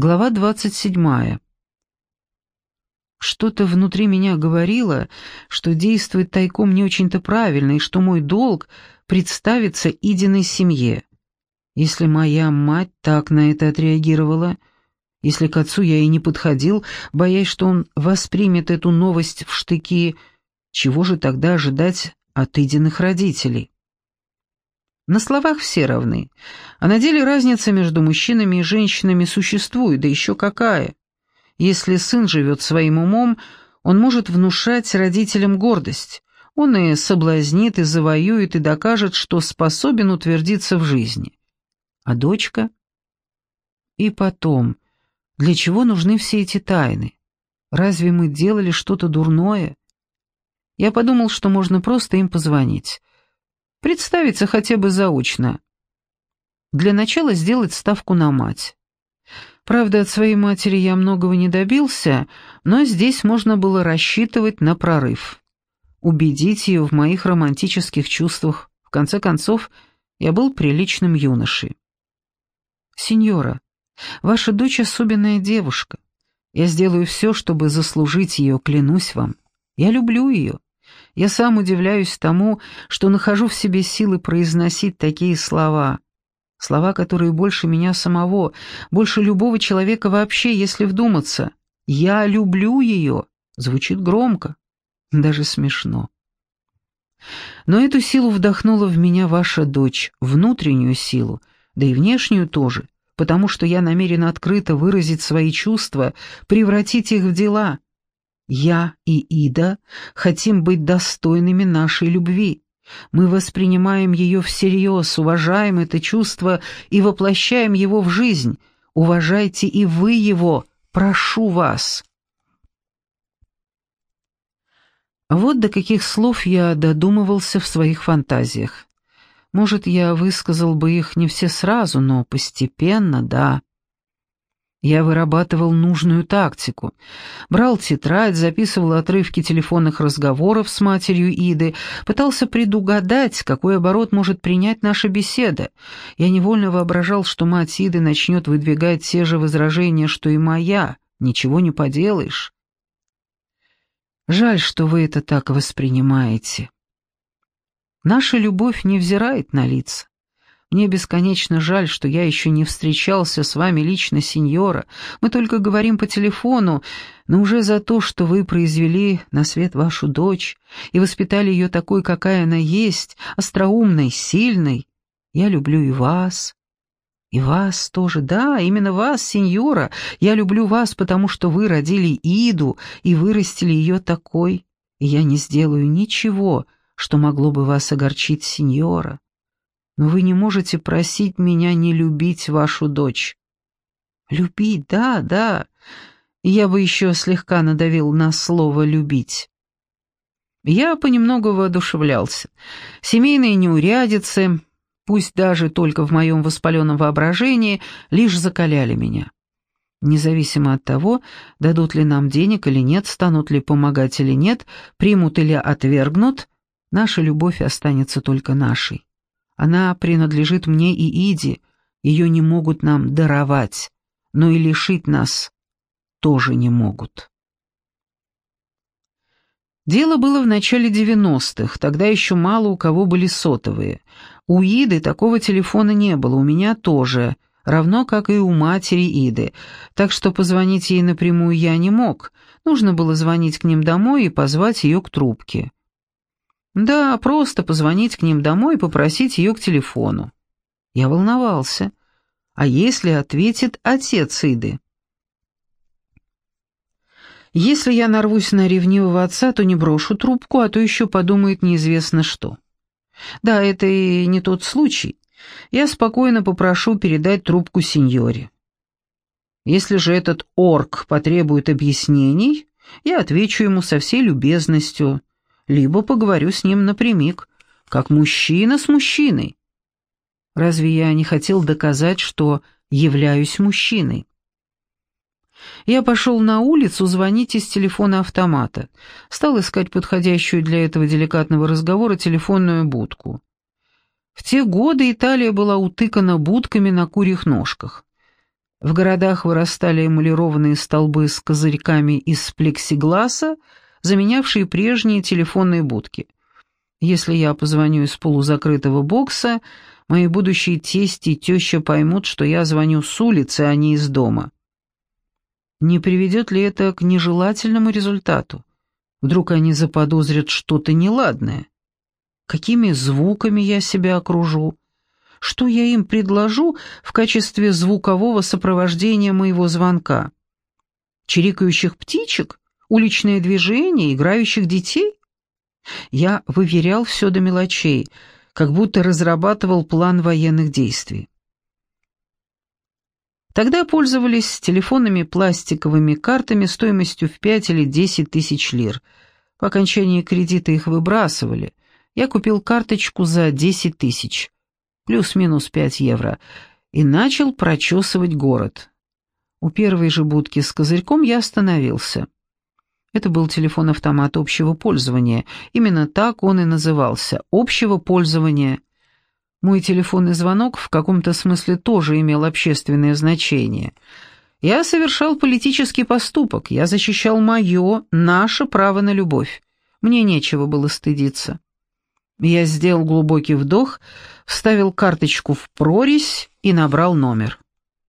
Глава двадцать седьмая. Что-то внутри меня говорило, что действовать тайком не очень-то правильно, и что мой долг — представиться Идиной семье. Если моя мать так на это отреагировала, если к отцу я и не подходил, боясь, что он воспримет эту новость в штыки, чего же тогда ожидать от Идиных родителей? На словах все равны, а на деле разница между мужчинами и женщинами существует, да еще какая. Если сын живет своим умом, он может внушать родителям гордость. Он и соблазнит, и завоюет, и докажет, что способен утвердиться в жизни. А дочка? И потом, для чего нужны все эти тайны? Разве мы делали что-то дурное? Я подумал, что можно просто им позвонить. Представиться хотя бы заочно. Для начала сделать ставку на мать. Правда, от своей матери я многого не добился, но здесь можно было рассчитывать на прорыв. Убедить ее в моих романтических чувствах. В конце концов, я был приличным юношей. «Сеньора, ваша дочь особенная девушка. Я сделаю все, чтобы заслужить ее, клянусь вам. Я люблю ее. Я сам удивляюсь тому, что нахожу в себе силы произносить такие слова. Слова, которые больше меня самого, больше любого человека вообще, если вдуматься. «Я люблю ее» звучит громко, даже смешно. Но эту силу вдохнула в меня ваша дочь, внутреннюю силу, да и внешнюю тоже, потому что я намерена открыто выразить свои чувства, превратить их в дела. Я и Ида хотим быть достойными нашей любви. Мы воспринимаем ее всерьез, уважаем это чувство и воплощаем его в жизнь. Уважайте и вы его, прошу вас. Вот до каких слов я додумывался в своих фантазиях. Может, я высказал бы их не все сразу, но постепенно, да. Я вырабатывал нужную тактику. Брал тетрадь, записывал отрывки телефонных разговоров с матерью Иды, пытался предугадать, какой оборот может принять наша беседа. Я невольно воображал, что мать Иды начнет выдвигать те же возражения, что и моя. Ничего не поделаешь. Жаль, что вы это так воспринимаете. Наша любовь не взирает на лица. Мне бесконечно жаль, что я еще не встречался с вами лично, сеньора. Мы только говорим по телефону, но уже за то, что вы произвели на свет вашу дочь и воспитали ее такой, какая она есть, остроумной, сильной. Я люблю и вас, и вас тоже. Да, именно вас, сеньора. Я люблю вас, потому что вы родили Иду и вырастили ее такой. И я не сделаю ничего, что могло бы вас огорчить, сеньора но вы не можете просить меня не любить вашу дочь». «Любить, да, да. Я бы еще слегка надавил на слово «любить». Я понемногу воодушевлялся. Семейные неурядицы, пусть даже только в моем воспаленном воображении, лишь закаляли меня. Независимо от того, дадут ли нам денег или нет, станут ли помогать или нет, примут или отвергнут, наша любовь останется только нашей. Она принадлежит мне и Иде, ее не могут нам даровать, но и лишить нас тоже не могут. Дело было в начале 90-х, тогда еще мало у кого были сотовые. У Иды такого телефона не было, у меня тоже, равно как и у матери Иды, так что позвонить ей напрямую я не мог, нужно было звонить к ним домой и позвать ее к трубке. Да, просто позвонить к ним домой и попросить ее к телефону. Я волновался. А если ответит отец Иды? Если я нарвусь на ревнивого отца, то не брошу трубку, а то еще подумает неизвестно что. Да, это и не тот случай. Я спокойно попрошу передать трубку сеньоре. Если же этот орк потребует объяснений, я отвечу ему со всей любезностью, либо поговорю с ним напрямик, как мужчина с мужчиной. Разве я не хотел доказать, что являюсь мужчиной? Я пошел на улицу звонить из телефона автомата. Стал искать подходящую для этого деликатного разговора телефонную будку. В те годы Италия была утыкана будками на курьих ножках. В городах вырастали эмалированные столбы с козырьками из плексигласа, заменявшие прежние телефонные будки. Если я позвоню из полузакрытого бокса, мои будущие тести и теща поймут, что я звоню с улицы, а не из дома. Не приведет ли это к нежелательному результату? Вдруг они заподозрят что-то неладное? Какими звуками я себя окружу? Что я им предложу в качестве звукового сопровождения моего звонка? Чирикающих птичек? Уличные движения? Играющих детей? Я выверял все до мелочей, как будто разрабатывал план военных действий. Тогда пользовались телефонными пластиковыми картами стоимостью в 5 или 10 тысяч лир. По окончании кредита их выбрасывали. Я купил карточку за 10 тысяч, плюс-минус 5 евро, и начал прочесывать город. У первой же будки с козырьком я остановился. Это был телефон-автомат общего пользования. Именно так он и назывался — общего пользования. Мой телефонный звонок в каком-то смысле тоже имел общественное значение. Я совершал политический поступок, я защищал мое, наше право на любовь. Мне нечего было стыдиться. Я сделал глубокий вдох, вставил карточку в прорезь и набрал номер.